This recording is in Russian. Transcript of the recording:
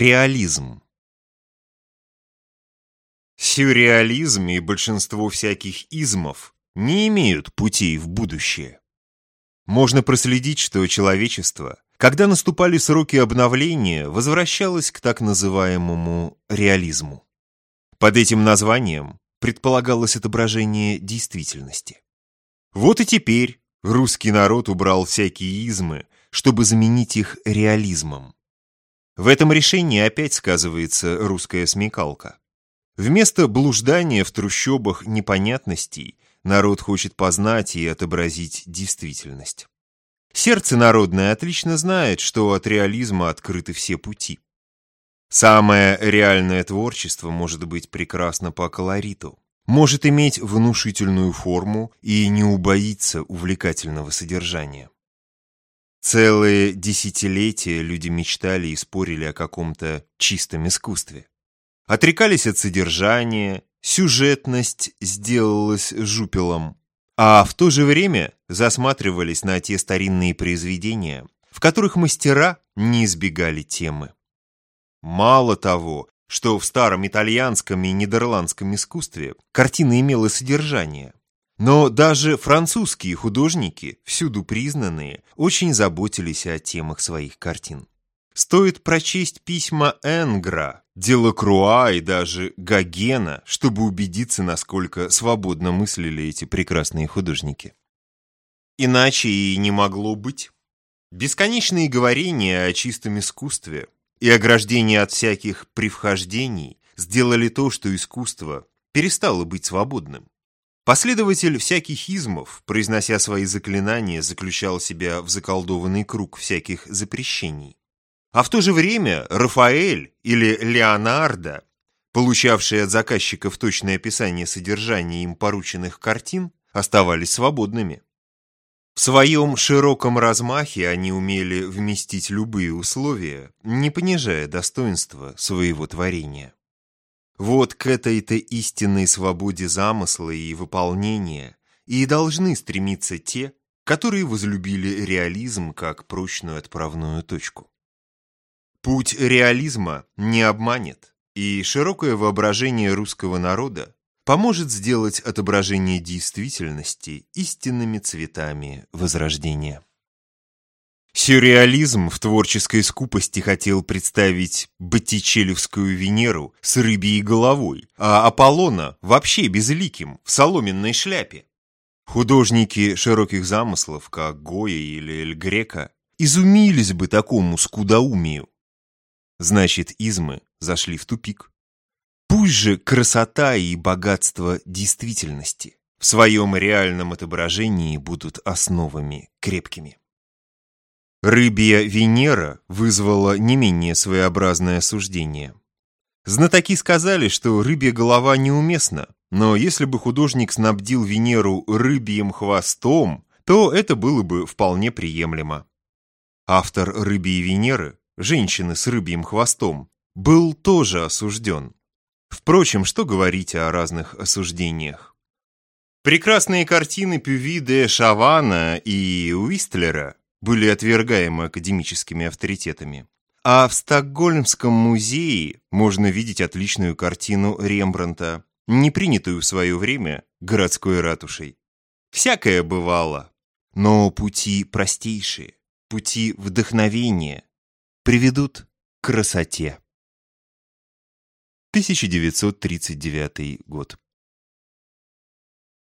Реализм Сюрреализм и большинство всяких измов не имеют путей в будущее. Можно проследить, что человечество, когда наступали сроки обновления, возвращалось к так называемому реализму. Под этим названием предполагалось отображение действительности. Вот и теперь русский народ убрал всякие измы, чтобы заменить их реализмом. В этом решении опять сказывается русская смекалка. Вместо блуждания в трущобах непонятностей народ хочет познать и отобразить действительность. Сердце народное отлично знает, что от реализма открыты все пути. Самое реальное творчество может быть прекрасно по колориту, может иметь внушительную форму и не убоится увлекательного содержания. Целые десятилетия люди мечтали и спорили о каком-то чистом искусстве. Отрекались от содержания, сюжетность сделалась жупелом, а в то же время засматривались на те старинные произведения, в которых мастера не избегали темы. Мало того, что в старом итальянском и нидерландском искусстве картина имела содержание, но даже французские художники, всюду признанные, очень заботились о темах своих картин. Стоит прочесть письма Энгра, Делакруа и даже Гогена, чтобы убедиться, насколько свободно мыслили эти прекрасные художники. Иначе и не могло быть. Бесконечные говорения о чистом искусстве и ограждение от всяких привхождений сделали то, что искусство перестало быть свободным. Последователь всяких измов, произнося свои заклинания, заключал себя в заколдованный круг всяких запрещений. А в то же время Рафаэль или Леонардо, получавшие от заказчиков точное описание содержания им порученных картин, оставались свободными. В своем широком размахе они умели вместить любые условия, не понижая достоинства своего творения. Вот к этой-то истинной свободе замысла и выполнения и должны стремиться те, которые возлюбили реализм как прочную отправную точку. Путь реализма не обманет, и широкое воображение русского народа поможет сделать отображение действительности истинными цветами Возрождения. Сюрреализм в творческой скупости хотел представить Боттичелевскую Венеру с рыбьей головой, а Аполлона вообще безликим, в соломенной шляпе. Художники широких замыслов, как Гоя или Эль Грека, изумились бы такому скудоумию. Значит, измы зашли в тупик. Пусть же красота и богатство действительности в своем реальном отображении будут основами крепкими. Рыбья Венера вызвала не менее своеобразное суждение. Знатоки сказали, что рыбья голова неуместна, но если бы художник снабдил Венеру рыбьим хвостом, то это было бы вполне приемлемо. Автор «Рыбьей Венеры», женщины с рыбьим хвостом, был тоже осужден. Впрочем, что говорить о разных осуждениях? Прекрасные картины Пюви де Шавана и Уистлера были отвергаемы академическими авторитетами. А в Стокгольмском музее можно видеть отличную картину Рембранта, не принятую в свое время городской ратушей. Всякое бывало, но пути простейшие, пути вдохновения приведут к красоте. 1939 год.